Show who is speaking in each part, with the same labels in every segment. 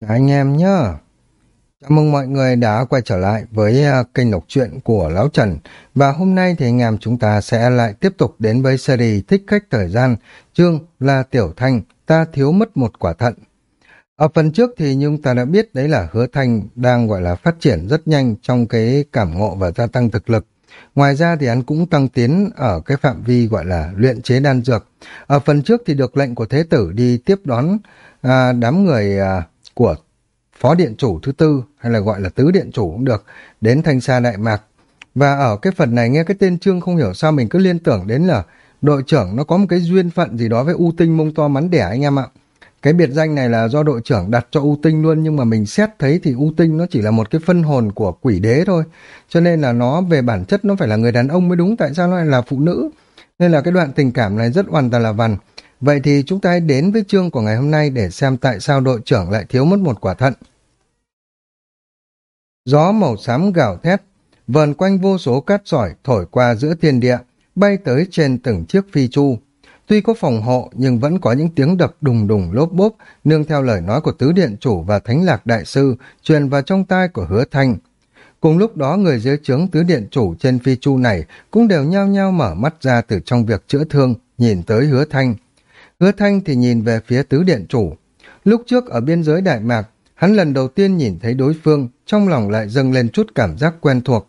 Speaker 1: Dạ, anh em nhá. Chào mừng mọi người đã quay trở lại với à, kênh đọc truyện của Lão Trần. Và hôm nay thì anh em chúng ta sẽ lại tiếp tục đến với series Thích Khách Thời Gian. Chương là Tiểu Thanh, ta thiếu mất một quả thận. Ở phần trước thì chúng ta đã biết đấy là Hứa Thanh đang gọi là phát triển rất nhanh trong cái cảm ngộ và gia tăng thực lực. Ngoài ra thì hắn cũng tăng tiến ở cái phạm vi gọi là luyện chế đan dược. Ở phần trước thì được lệnh của Thế Tử đi tiếp đón à, đám người à, của phó điện chủ thứ tư, hay là gọi là tứ điện chủ cũng được, đến thanh xa đại mạc. Và ở cái phần này nghe cái tên trương không hiểu sao mình cứ liên tưởng đến là đội trưởng nó có một cái duyên phận gì đó với u tinh mông to mắn đẻ anh em ạ. Cái biệt danh này là do đội trưởng đặt cho u tinh luôn, nhưng mà mình xét thấy thì u tinh nó chỉ là một cái phân hồn của quỷ đế thôi. Cho nên là nó về bản chất nó phải là người đàn ông mới đúng, tại sao nó lại là phụ nữ? Nên là cái đoạn tình cảm này rất hoàn toàn là vằn. Vậy thì chúng ta hãy đến với chương của ngày hôm nay để xem tại sao đội trưởng lại thiếu mất một quả thận. Gió màu xám gào thét, vờn quanh vô số cát sỏi thổi qua giữa thiên địa, bay tới trên từng chiếc phi chu. Tuy có phòng hộ nhưng vẫn có những tiếng đập đùng đùng lốp bốp nương theo lời nói của tứ điện chủ và thánh lạc đại sư truyền vào trong tai của hứa thanh. Cùng lúc đó người dưới trướng tứ điện chủ trên phi chu này cũng đều nhao nhao mở mắt ra từ trong việc chữa thương, nhìn tới hứa thanh. Hứa Thanh thì nhìn về phía tứ điện chủ. Lúc trước ở biên giới Đại Mạc, hắn lần đầu tiên nhìn thấy đối phương, trong lòng lại dâng lên chút cảm giác quen thuộc.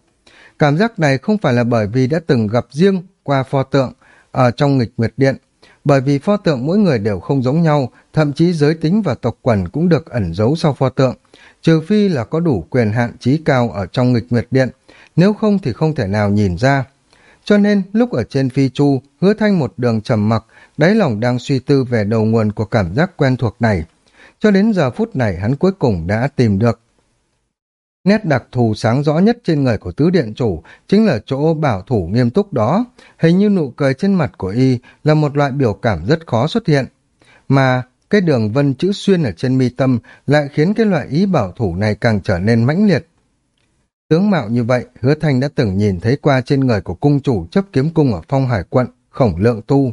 Speaker 1: Cảm giác này không phải là bởi vì đã từng gặp riêng qua pho tượng ở trong nghịch nguyệt điện, bởi vì pho tượng mỗi người đều không giống nhau, thậm chí giới tính và tộc quần cũng được ẩn giấu sau pho tượng, trừ phi là có đủ quyền hạn trí cao ở trong nghịch nguyệt điện, nếu không thì không thể nào nhìn ra. Cho nên, lúc ở trên phi chu, hứa thanh một đường trầm mặc, đáy lòng đang suy tư về đầu nguồn của cảm giác quen thuộc này. Cho đến giờ phút này hắn cuối cùng đã tìm được. Nét đặc thù sáng rõ nhất trên người của tứ điện chủ chính là chỗ bảo thủ nghiêm túc đó. Hình như nụ cười trên mặt của y là một loại biểu cảm rất khó xuất hiện. Mà cái đường vân chữ xuyên ở trên mi tâm lại khiến cái loại ý bảo thủ này càng trở nên mãnh liệt. Tướng mạo như vậy, hứa thanh đã từng nhìn thấy qua trên người của cung chủ chấp kiếm cung ở phong hải quận, khổng lượng tu.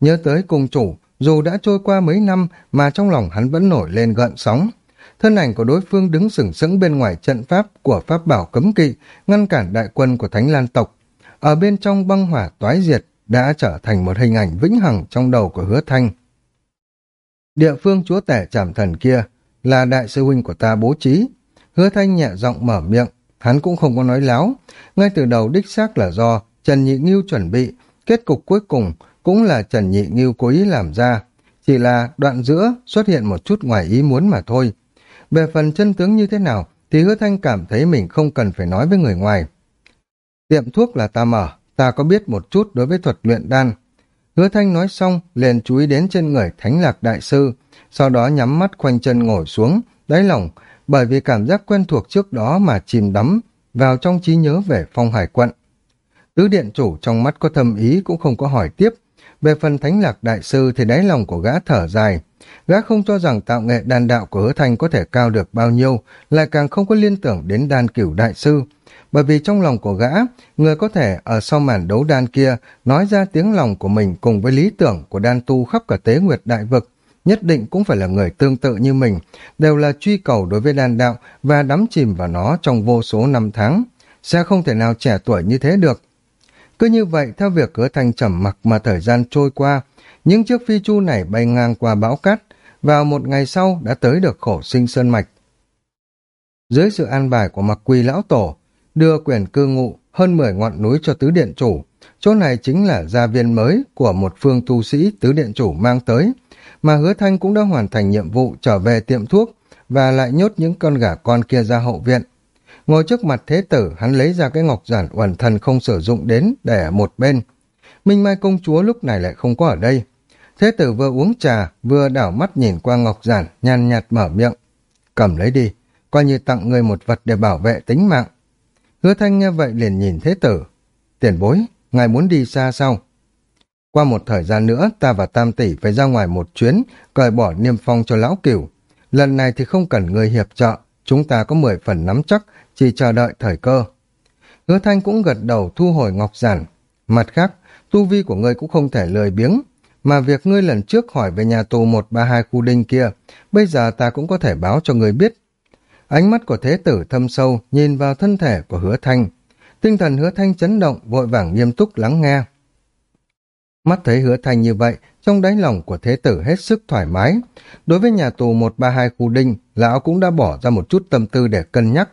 Speaker 1: Nhớ tới cung chủ, dù đã trôi qua mấy năm mà trong lòng hắn vẫn nổi lên gợn sóng. Thân ảnh của đối phương đứng sừng sững bên ngoài trận pháp của pháp bảo cấm kỵ, ngăn cản đại quân của Thánh Lan tộc. Ở bên trong băng hỏa toái diệt đã trở thành một hình ảnh vĩnh hằng trong đầu của hứa thanh. Địa phương chúa tể trảm thần kia là đại sư huynh của ta bố trí. Hứa thanh nhẹ giọng mở miệng, hắn cũng không có nói láo. Ngay từ đầu đích xác là do Trần Nhị Nghiêu chuẩn bị, kết cục cuối cùng cũng là Trần Nhị Nghiêu cố ý làm ra. Chỉ là đoạn giữa xuất hiện một chút ngoài ý muốn mà thôi. Về phần chân tướng như thế nào thì hứa thanh cảm thấy mình không cần phải nói với người ngoài. Tiệm thuốc là ta mở, ta có biết một chút đối với thuật luyện đan. Hứa thanh nói xong, liền chú ý đến trên người thánh lạc đại sư, sau đó nhắm mắt khoanh chân ngồi xuống, đáy lòng, bởi vì cảm giác quen thuộc trước đó mà chìm đắm vào trong trí nhớ về phong hải quận. Tứ điện chủ trong mắt có thâm ý cũng không có hỏi tiếp, về phần thánh lạc đại sư thì đáy lòng của gã thở dài. Gã không cho rằng tạo nghệ đàn đạo của hứa thanh có thể cao được bao nhiêu, lại càng không có liên tưởng đến đan cửu đại sư. Bởi vì trong lòng của gã, người có thể ở sau màn đấu đan kia nói ra tiếng lòng của mình cùng với lý tưởng của đan tu khắp cả tế nguyệt đại vực, nhất định cũng phải là người tương tự như mình, đều là truy cầu đối với đàn đạo và đắm chìm vào nó trong vô số năm tháng. Sẽ không thể nào trẻ tuổi như thế được, cứ như vậy, theo việc hứa thanh trầm mặc mà thời gian trôi qua, những chiếc phi chu này bay ngang qua bão cát, vào một ngày sau đã tới được khổ sinh sơn mạch. Dưới sự an bài của mặc quỳ lão tổ, đưa quyền cư ngụ hơn 10 ngọn núi cho tứ điện chủ, chỗ này chính là gia viên mới của một phương tu sĩ tứ điện chủ mang tới, mà hứa thanh cũng đã hoàn thành nhiệm vụ trở về tiệm thuốc và lại nhốt những con gà con kia ra hậu viện. Ngồi trước mặt thế tử, hắn lấy ra cái ngọc giản uẩn thần không sử dụng đến để ở một bên. Minh Mai công chúa lúc này lại không có ở đây. Thế tử vừa uống trà, vừa đảo mắt nhìn qua ngọc giản, nhàn nhạt mở miệng. Cầm lấy đi, coi như tặng người một vật để bảo vệ tính mạng. Hứa thanh nghe vậy liền nhìn thế tử. Tiền bối, ngài muốn đi xa sao? Qua một thời gian nữa, ta và Tam Tỷ phải ra ngoài một chuyến, cởi bỏ niêm phong cho lão cửu. Lần này thì không cần người hiệp trợ, chúng ta có 10 phần nắm chắc, chỉ chờ đợi thời cơ. Hứa Thanh cũng gật đầu thu hồi ngọc giản. Mặt khác, tu vi của ngươi cũng không thể lười biếng, mà việc ngươi lần trước hỏi về nhà tù 132 khu đinh kia, bây giờ ta cũng có thể báo cho ngươi biết. Ánh mắt của thế tử thâm sâu nhìn vào thân thể của hứa thanh. Tinh thần hứa thanh chấn động, vội vàng nghiêm túc lắng nghe. Mắt thấy hứa thanh như vậy, trong đáy lòng của thế tử hết sức thoải mái. Đối với nhà tù 132 khu đinh, lão cũng đã bỏ ra một chút tâm tư để cân nhắc.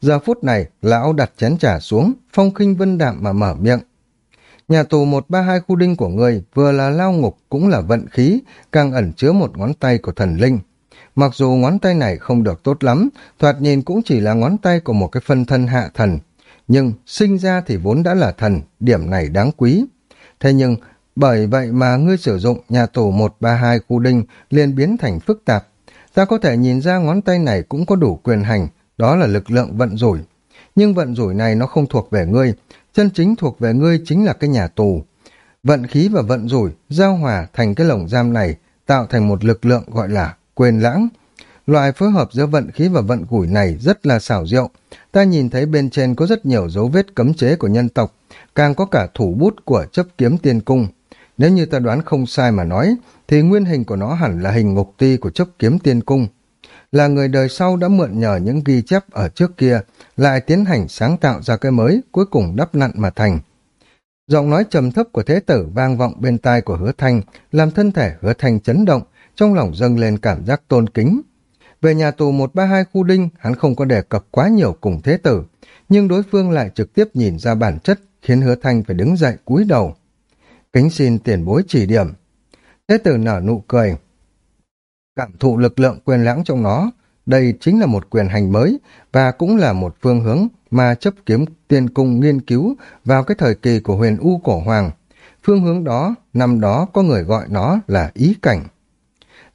Speaker 1: Giờ phút này, lão đặt chén trà xuống, phong khinh vân đạm mà mở miệng. Nhà tù 132 khu đinh của người vừa là lao ngục cũng là vận khí, càng ẩn chứa một ngón tay của thần linh. Mặc dù ngón tay này không được tốt lắm, thoạt nhìn cũng chỉ là ngón tay của một cái phân thân hạ thần. Nhưng sinh ra thì vốn đã là thần, điểm này đáng quý. Thế nhưng, bởi vậy mà ngươi sử dụng nhà tù 132 khu đinh liền biến thành phức tạp. Ta có thể nhìn ra ngón tay này cũng có đủ quyền hành, đó là lực lượng vận rủi. Nhưng vận rủi này nó không thuộc về ngươi, chân chính thuộc về ngươi chính là cái nhà tù. Vận khí và vận rủi giao hòa thành cái lồng giam này, tạo thành một lực lượng gọi là quên lãng. Loại phối hợp giữa vận khí và vận rủi này rất là xảo diệu. Ta nhìn thấy bên trên có rất nhiều dấu vết cấm chế của nhân tộc, càng có cả thủ bút của chấp kiếm tiên cung. Nếu như ta đoán không sai mà nói, thì nguyên hình của nó hẳn là hình ngục ti của chấp kiếm tiên cung. Là người đời sau đã mượn nhờ những ghi chép ở trước kia, lại tiến hành sáng tạo ra cái mới, cuối cùng đắp nặn mà thành. Giọng nói trầm thấp của thế tử vang vọng bên tai của hứa thanh, làm thân thể hứa thanh chấn động, trong lòng dâng lên cảm giác tôn kính. Về nhà tù 132 khu đinh, hắn không có đề cập quá nhiều cùng thế tử, nhưng đối phương lại trực tiếp nhìn ra bản chất, khiến hứa thanh phải đứng dậy cúi đầu. Kính xin tiền bối chỉ điểm. Thế tử nở nụ cười. Cảm thụ lực lượng quyền lãng trong nó, đây chính là một quyền hành mới và cũng là một phương hướng mà chấp kiếm tiên cung nghiên cứu vào cái thời kỳ của huyền U Cổ Hoàng. Phương hướng đó, năm đó có người gọi nó là ý cảnh.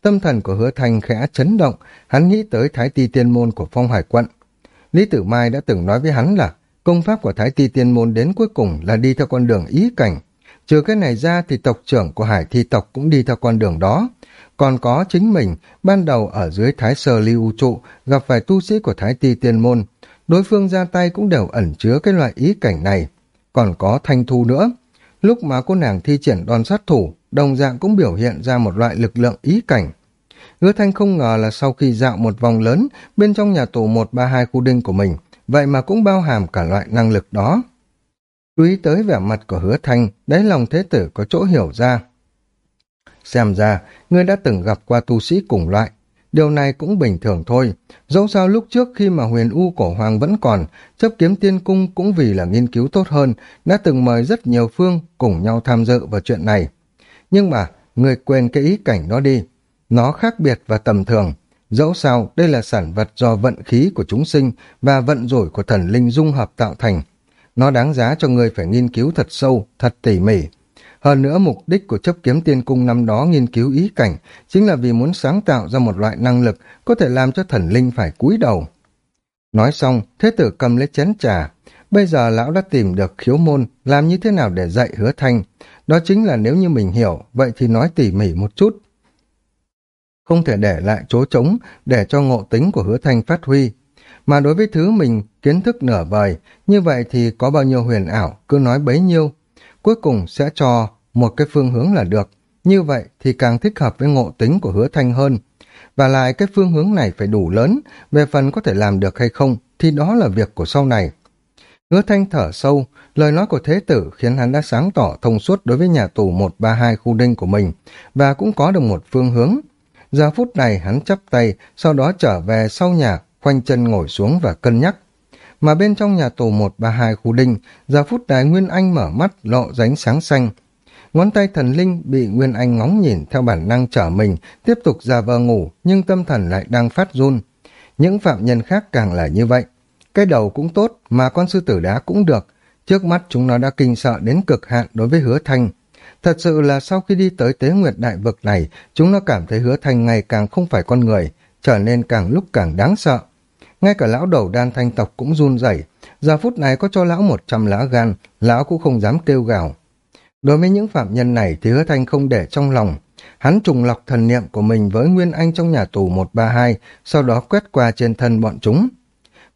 Speaker 1: Tâm thần của hứa thanh khẽ chấn động, hắn nghĩ tới thái ti tiên môn của phong hải quận. Lý Tử Mai đã từng nói với hắn là công pháp của thái ti tiên môn đến cuối cùng là đi theo con đường ý cảnh. Trừ cái này ra thì tộc trưởng của hải thi tộc cũng đi theo con đường đó. Còn có chính mình, ban đầu ở dưới thái sơ lưu trụ, gặp phải tu sĩ của thái ti tiên môn. Đối phương ra tay cũng đều ẩn chứa cái loại ý cảnh này. Còn có thanh thu nữa. Lúc mà cô nàng thi triển đòn sát thủ, đồng dạng cũng biểu hiện ra một loại lực lượng ý cảnh. Hứa Thanh không ngờ là sau khi dạo một vòng lớn bên trong nhà tù 132 khu đinh của mình, vậy mà cũng bao hàm cả loại năng lực đó. Chú ý tới vẻ mặt của hứa thanh, đáy lòng thế tử có chỗ hiểu ra. Xem ra, ngươi đã từng gặp qua tu sĩ cùng loại. Điều này cũng bình thường thôi. Dẫu sao lúc trước khi mà huyền U cổ hoàng vẫn còn, chấp kiếm tiên cung cũng vì là nghiên cứu tốt hơn, đã từng mời rất nhiều phương cùng nhau tham dự vào chuyện này. Nhưng mà, người quên cái ý cảnh đó đi. Nó khác biệt và tầm thường. Dẫu sao, đây là sản vật do vận khí của chúng sinh và vận rủi của thần linh dung hợp tạo thành. Nó đáng giá cho người phải nghiên cứu thật sâu, thật tỉ mỉ. Hơn nữa mục đích của chấp kiếm tiên cung năm đó nghiên cứu ý cảnh chính là vì muốn sáng tạo ra một loại năng lực có thể làm cho thần linh phải cúi đầu. Nói xong, thế tử cầm lấy chén trà. Bây giờ lão đã tìm được khiếu môn, làm như thế nào để dạy hứa thanh. Đó chính là nếu như mình hiểu, vậy thì nói tỉ mỉ một chút. Không thể để lại chỗ trống để cho ngộ tính của hứa thanh phát huy, mà đối với thứ mình kiến thức nửa vời, như vậy thì có bao nhiêu huyền ảo, cứ nói bấy nhiêu. Cuối cùng sẽ cho một cái phương hướng là được. Như vậy thì càng thích hợp với ngộ tính của hứa thanh hơn. Và lại cái phương hướng này phải đủ lớn, về phần có thể làm được hay không, thì đó là việc của sau này. Hứa thanh thở sâu, lời nói của thế tử khiến hắn đã sáng tỏ thông suốt đối với nhà tù 132 khu đinh của mình, và cũng có được một phương hướng. Giờ phút này hắn chắp tay, sau đó trở về sau nhà khoanh chân ngồi xuống và cân nhắc. Mà bên trong nhà tù 132 khu đinh, giờ phút đài Nguyên Anh mở mắt lộ ránh sáng xanh. Ngón tay thần linh bị Nguyên Anh ngóng nhìn theo bản năng trở mình, tiếp tục ra vờ ngủ, nhưng tâm thần lại đang phát run. Những phạm nhân khác càng là như vậy. Cái đầu cũng tốt, mà con sư tử đá cũng được. Trước mắt chúng nó đã kinh sợ đến cực hạn đối với hứa thanh. Thật sự là sau khi đi tới tế nguyệt đại vực này, chúng nó cảm thấy hứa thanh ngày càng không phải con người, trở nên càng lúc càng đáng sợ. Ngay cả lão đầu đan thanh tộc cũng run rẩy. Giờ phút này có cho lão một trăm lá gan, lão cũng không dám kêu gào. Đối với những phạm nhân này thì hứa thanh không để trong lòng. Hắn trùng lọc thần niệm của mình với Nguyên Anh trong nhà tù 132, sau đó quét qua trên thân bọn chúng.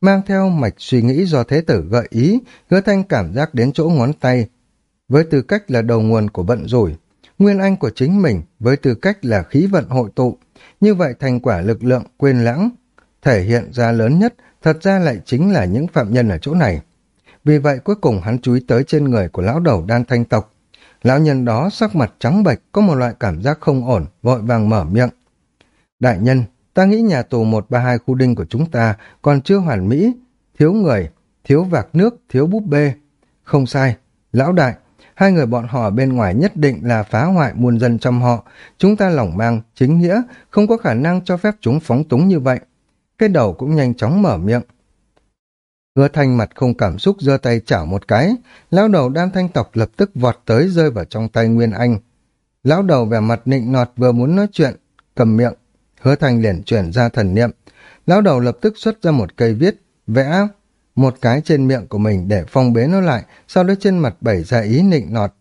Speaker 1: Mang theo mạch suy nghĩ do thế tử gợi ý, hứa thanh cảm giác đến chỗ ngón tay. Với tư cách là đầu nguồn của vận rủi, nguyên anh của chính mình với tư cách là khí vận hội tụ. Như vậy thành quả lực lượng quên lãng thể hiện ra lớn nhất thật ra lại chính là những phạm nhân ở chỗ này. Vì vậy cuối cùng hắn chú ý tới trên người của lão đầu đan thanh tộc. Lão nhân đó sắc mặt trắng bệch có một loại cảm giác không ổn, vội vàng mở miệng. Đại nhân, ta nghĩ nhà tù 132 khu đinh của chúng ta còn chưa hoàn mỹ, thiếu người, thiếu vạc nước, thiếu búp bê. Không sai, lão đại, hai người bọn họ bên ngoài nhất định là phá hoại muôn dân trong họ. Chúng ta lỏng mang, chính nghĩa, không có khả năng cho phép chúng phóng túng như vậy. Cái đầu cũng nhanh chóng mở miệng. Hứa thanh mặt không cảm xúc giơ tay chảo một cái, lão đầu đan thanh tộc lập tức vọt tới rơi vào trong tay Nguyên Anh. Lão đầu vẻ mặt nịnh nọt vừa muốn nói chuyện, cầm miệng, hứa thanh liền chuyển ra thần niệm. Lão đầu lập tức xuất ra một cây viết, vẽ một cái trên miệng của mình để phong bế nó lại, sau đó trên mặt bày ra ý nịnh nọt.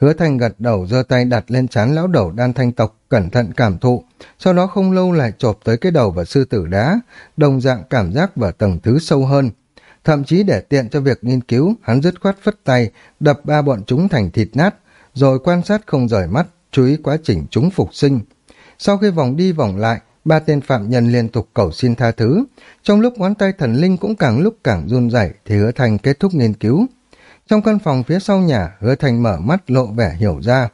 Speaker 1: Hứa thanh gật đầu giơ tay đặt lên trán lão đầu đan thanh tộc, cẩn thận cảm thụ, sau đó không lâu lại chộp tới cái đầu và sư tử đá, đồng dạng cảm giác vào tầng thứ sâu hơn. Thậm chí để tiện cho việc nghiên cứu, hắn dứt khoát phất tay, đập ba bọn chúng thành thịt nát, rồi quan sát không rời mắt, chú ý quá trình chúng phục sinh. Sau khi vòng đi vòng lại, ba tên phạm nhân liên tục cầu xin tha thứ. Trong lúc ngón tay thần linh cũng càng lúc càng run rẩy thì hứa thành kết thúc nghiên cứu. Trong căn phòng phía sau nhà, hứa thành mở mắt lộ vẻ hiểu ra.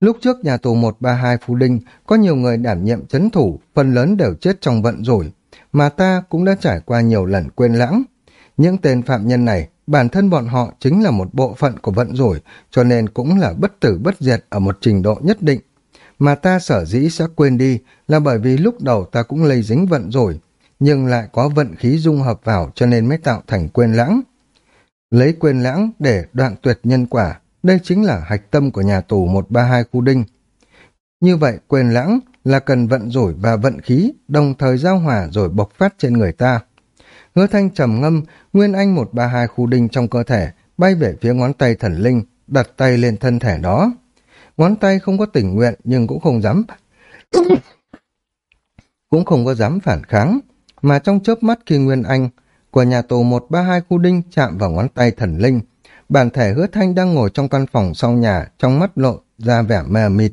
Speaker 1: Lúc trước nhà tù 132 Phú Đinh có nhiều người đảm nhiệm chấn thủ, phần lớn đều chết trong vận rủi, mà ta cũng đã trải qua nhiều lần quên lãng. Những tên phạm nhân này, bản thân bọn họ chính là một bộ phận của vận rủi, cho nên cũng là bất tử bất diệt ở một trình độ nhất định. Mà ta sở dĩ sẽ quên đi là bởi vì lúc đầu ta cũng lây dính vận rồi nhưng lại có vận khí dung hợp vào cho nên mới tạo thành quên lãng. Lấy quên lãng để đoạn tuyệt nhân quả, đây chính là hạch tâm của nhà tù 132 khu đinh. Như vậy quên lãng là cần vận rủi và vận khí đồng thời giao hòa rồi bộc phát trên người ta. Hứa thanh trầm ngâm, nguyên anh 132 khu đinh trong cơ thể, bay về phía ngón tay thần linh, đặt tay lên thân thể đó. Ngón tay không có tình nguyện nhưng cũng không dám cũng không có dám phản kháng, mà trong chớp mắt khi Nguyên Anh của nhà tù 132 khu đinh chạm vào ngón tay thần linh, bản thể hứa thanh đang ngồi trong căn phòng sau nhà, trong mắt lộ ra vẻ mờ mịt.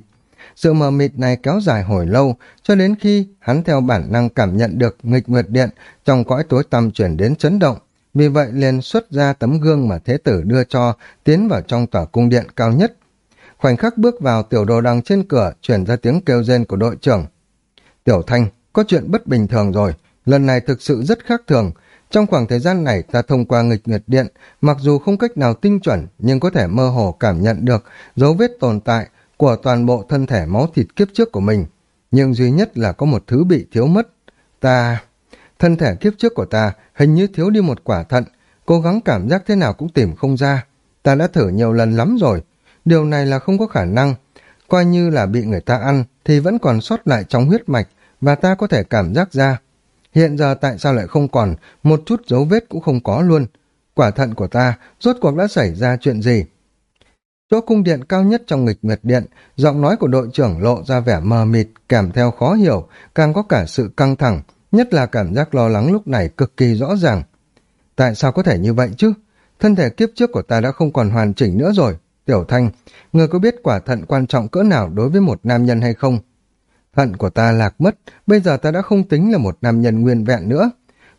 Speaker 1: Sự mờ mịt này kéo dài hồi lâu, cho đến khi hắn theo bản năng cảm nhận được nghịch nguyệt điện trong cõi tối tăm chuyển đến chấn động. Vì vậy liền xuất ra tấm gương mà thế tử đưa cho, tiến vào trong tòa cung điện cao nhất. Khoảnh khắc bước vào tiểu đồ đằng trên cửa, chuyển ra tiếng kêu rên của đội trưởng. Tiểu Thanh, có chuyện bất bình thường rồi, lần này thực sự rất khác thường. Trong khoảng thời gian này ta thông qua nghịch nguyệt điện, mặc dù không cách nào tinh chuẩn nhưng có thể mơ hồ cảm nhận được dấu vết tồn tại của toàn bộ thân thể máu thịt kiếp trước của mình. Nhưng duy nhất là có một thứ bị thiếu mất. Ta... Thân thể kiếp trước của ta hình như thiếu đi một quả thận, cố gắng cảm giác thế nào cũng tìm không ra. Ta đã thử nhiều lần lắm rồi. Điều này là không có khả năng. Coi như là bị người ta ăn thì vẫn còn sót lại trong huyết mạch và ta có thể cảm giác ra. Hiện giờ tại sao lại không còn, một chút dấu vết cũng không có luôn. Quả thận của ta, rốt cuộc đã xảy ra chuyện gì? Chỗ cung điện cao nhất trong nghịch nguyệt điện, giọng nói của đội trưởng lộ ra vẻ mờ mịt, kèm theo khó hiểu, càng có cả sự căng thẳng, nhất là cảm giác lo lắng lúc này cực kỳ rõ ràng. Tại sao có thể như vậy chứ? Thân thể kiếp trước của ta đã không còn hoàn chỉnh nữa rồi. Tiểu Thanh, người có biết quả thận quan trọng cỡ nào đối với một nam nhân hay không? Thận của ta lạc mất, bây giờ ta đã không tính là một nam nhân nguyên vẹn nữa.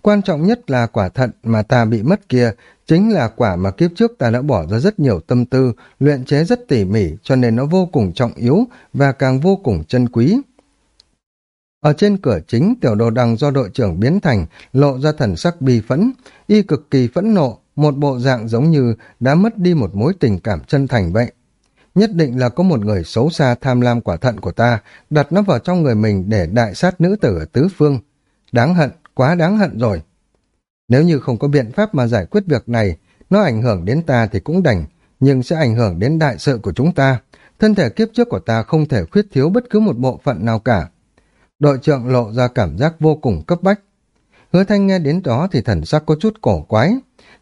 Speaker 1: Quan trọng nhất là quả thận mà ta bị mất kia, chính là quả mà kiếp trước ta đã bỏ ra rất nhiều tâm tư, luyện chế rất tỉ mỉ, cho nên nó vô cùng trọng yếu và càng vô cùng chân quý. Ở trên cửa chính, tiểu đồ đằng do đội trưởng biến thành, lộ ra thần sắc bi phẫn, y cực kỳ phẫn nộ, một bộ dạng giống như đã mất đi một mối tình cảm chân thành vậy. Nhất định là có một người xấu xa tham lam quả thận của ta, đặt nó vào trong người mình để đại sát nữ tử ở tứ phương. Đáng hận, quá đáng hận rồi. Nếu như không có biện pháp mà giải quyết việc này, nó ảnh hưởng đến ta thì cũng đành, nhưng sẽ ảnh hưởng đến đại sự của chúng ta. Thân thể kiếp trước của ta không thể khuyết thiếu bất cứ một bộ phận nào cả. Đội trưởng lộ ra cảm giác vô cùng cấp bách. Hứa thanh nghe đến đó thì thần sắc có chút cổ quái.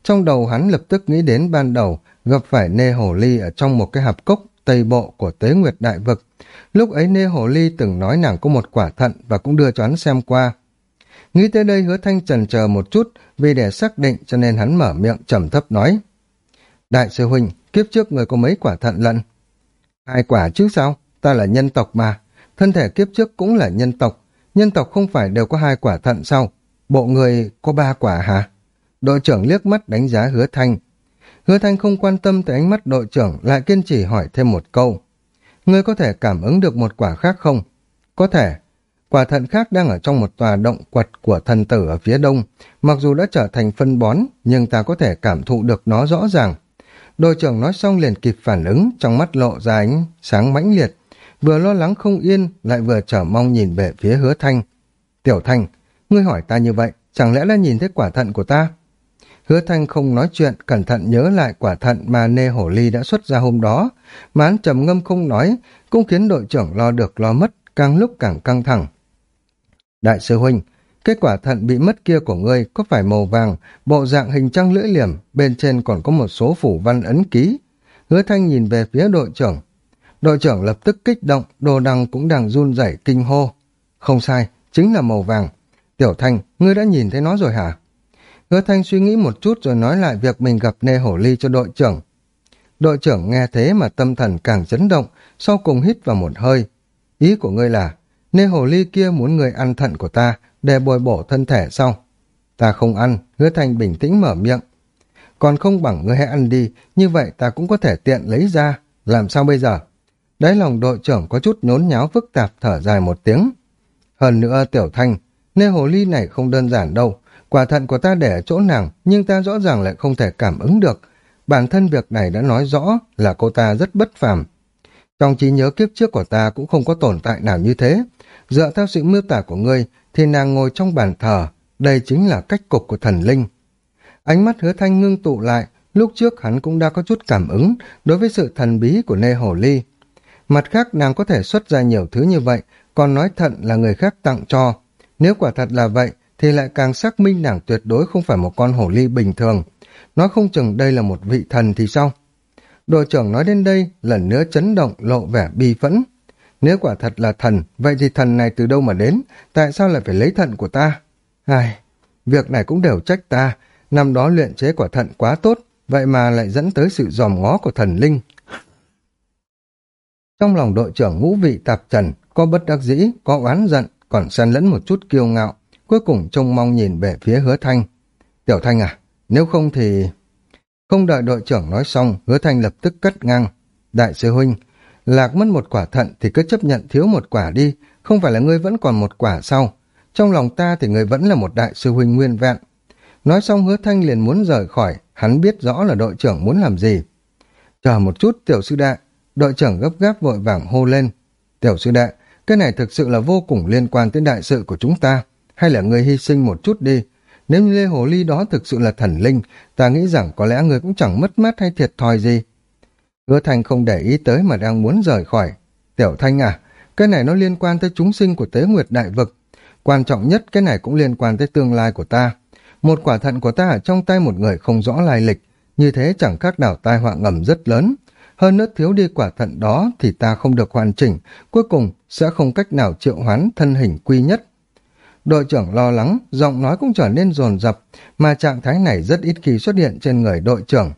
Speaker 1: Trong đầu hắn lập tức nghĩ đến ban đầu gặp phải nê hồ ly ở trong một cái hạp cốc tây bộ của tế nguyệt đại vực. Lúc ấy nê hồ ly từng nói nàng có một quả thận và cũng đưa cho hắn xem qua. Nghĩ tới đây hứa thanh trần chờ một chút vì để xác định cho nên hắn mở miệng trầm thấp nói. Đại sư huynh, kiếp trước người có mấy quả thận lận? Hai quả chứ sao? Ta là nhân tộc mà. Thân thể kiếp trước cũng là nhân tộc. Nhân tộc không phải đều có hai quả thận sao? Bộ người có ba quả hả? Đội trưởng liếc mắt đánh giá hứa thanh. Hứa thanh không quan tâm tới ánh mắt đội trưởng lại kiên trì hỏi thêm một câu. Ngươi có thể cảm ứng được một quả khác không? Có thể. Quả thận khác đang ở trong một tòa động quật của thần tử ở phía đông. Mặc dù đã trở thành phân bón, nhưng ta có thể cảm thụ được nó rõ ràng. Đội trưởng nói xong liền kịp phản ứng, trong mắt lộ ra ánh sáng mãnh liệt. Vừa lo lắng không yên, lại vừa trở mong nhìn về phía hứa thanh. Tiểu thanh, ngươi hỏi ta như vậy, chẳng lẽ đã nhìn thấy quả thận của ta? Hứa thanh không nói chuyện, cẩn thận nhớ lại quả thận mà nê hổ ly đã xuất ra hôm đó. Mán trầm ngâm không nói, cũng khiến đội trưởng lo được lo mất, càng lúc càng căng thẳng. Đại sư huynh, kết quả thận bị mất kia của ngươi có phải màu vàng, bộ dạng hình trăng lưỡi liềm, bên trên còn có một số phủ văn ấn ký. Hứa thanh nhìn về phía đội trưởng. Đội trưởng lập tức kích động, đồ đăng cũng đang run rẩy kinh hô. Không sai, chính là màu vàng. Tiểu thanh, ngươi đã nhìn thấy nó rồi hả? Hứa thanh suy nghĩ một chút rồi nói lại việc mình gặp nê hổ ly cho đội trưởng. Đội trưởng nghe thế mà tâm thần càng chấn động, sau cùng hít vào một hơi. Ý của ngươi là, nê hổ ly kia muốn người ăn thận của ta để bồi bổ thân thể sau. Ta không ăn, hứa thanh bình tĩnh mở miệng. Còn không bằng ngươi hãy ăn đi, như vậy ta cũng có thể tiện lấy ra. Làm sao bây giờ? Đáy lòng đội trưởng có chút nhốn nháo phức tạp thở dài một tiếng. Hơn nữa tiểu thanh, nê hồ ly này không đơn giản đâu. Quả thận của ta để ở chỗ nàng, nhưng ta rõ ràng lại không thể cảm ứng được. Bản thân việc này đã nói rõ là cô ta rất bất phàm. Trong trí nhớ kiếp trước của ta cũng không có tồn tại nào như thế. Dựa theo sự miêu tả của ngươi, thì nàng ngồi trong bàn thờ. Đây chính là cách cục của thần linh. Ánh mắt hứa thanh ngưng tụ lại, lúc trước hắn cũng đã có chút cảm ứng đối với sự thần bí của nê hồ ly. Mặt khác nàng có thể xuất ra nhiều thứ như vậy, còn nói thận là người khác tặng cho. Nếu quả thật là vậy, thì lại càng xác minh nàng tuyệt đối không phải một con hổ ly bình thường. Nói không chừng đây là một vị thần thì sao? Đội trưởng nói đến đây, lần nữa chấn động, lộ vẻ bi phẫn. Nếu quả thật là thần, vậy thì thần này từ đâu mà đến? Tại sao lại phải lấy thận của ta? Ai, việc này cũng đều trách ta. Năm đó luyện chế quả thận quá tốt, vậy mà lại dẫn tới sự dòm ngó của thần linh. Trong lòng đội trưởng ngũ vị tạp trần, có bất đắc dĩ, có oán giận, còn xen lẫn một chút kiêu ngạo, cuối cùng trông mong nhìn về phía hứa thanh. Tiểu thanh à, nếu không thì... Không đợi đội trưởng nói xong, hứa thanh lập tức cất ngang. Đại sư huynh, lạc mất một quả thận thì cứ chấp nhận thiếu một quả đi, không phải là ngươi vẫn còn một quả sau. Trong lòng ta thì ngươi vẫn là một đại sư huynh nguyên vẹn. Nói xong hứa thanh liền muốn rời khỏi, hắn biết rõ là đội trưởng muốn làm gì. Chờ một chút tiểu sư đệ, đội trưởng gấp gáp vội vàng hô lên. Tiểu sư đệ, cái này thực sự là vô cùng liên quan tới đại sự của chúng ta. Hay là người hy sinh một chút đi. Nếu như Lê Hồ Ly đó thực sự là thần linh, ta nghĩ rằng có lẽ người cũng chẳng mất mát hay thiệt thòi gì. Hứa Thanh không để ý tới mà đang muốn rời khỏi. Tiểu Thanh à, cái này nó liên quan tới chúng sinh của tế nguyệt đại vực. Quan trọng nhất cái này cũng liên quan tới tương lai của ta. Một quả thận của ta ở trong tay một người không rõ lai lịch, như thế chẳng khác nào tai họa ngầm rất lớn. Hơn nữa thiếu đi quả thận đó thì ta không được hoàn chỉnh, cuối cùng sẽ không cách nào triệu hoán thân hình quy nhất. Đội trưởng lo lắng, giọng nói cũng trở nên rồn rập, mà trạng thái này rất ít khi xuất hiện trên người đội trưởng.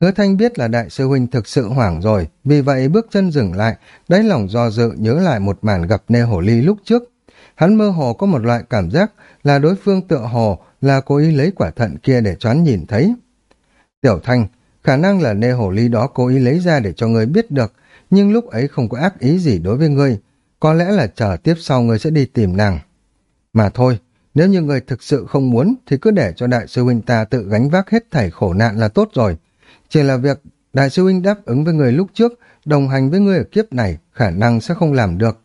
Speaker 1: Hứa Thanh biết là đại sư huynh thực sự hoảng rồi, vì vậy bước chân dừng lại, đáy lòng do dự nhớ lại một màn gặp nê hổ ly lúc trước. Hắn mơ hồ có một loại cảm giác là đối phương tựa hồ là cố ý lấy quả thận kia để choán nhìn thấy. Tiểu Thanh, khả năng là nê hổ ly đó cố ý lấy ra để cho người biết được, nhưng lúc ấy không có ác ý gì đối với ngươi, có lẽ là chờ tiếp sau ngươi sẽ đi tìm nàng. Mà thôi, nếu như người thực sự không muốn thì cứ để cho đại sư huynh ta tự gánh vác hết thảy khổ nạn là tốt rồi. Chỉ là việc đại sư huynh đáp ứng với người lúc trước, đồng hành với người ở kiếp này, khả năng sẽ không làm được.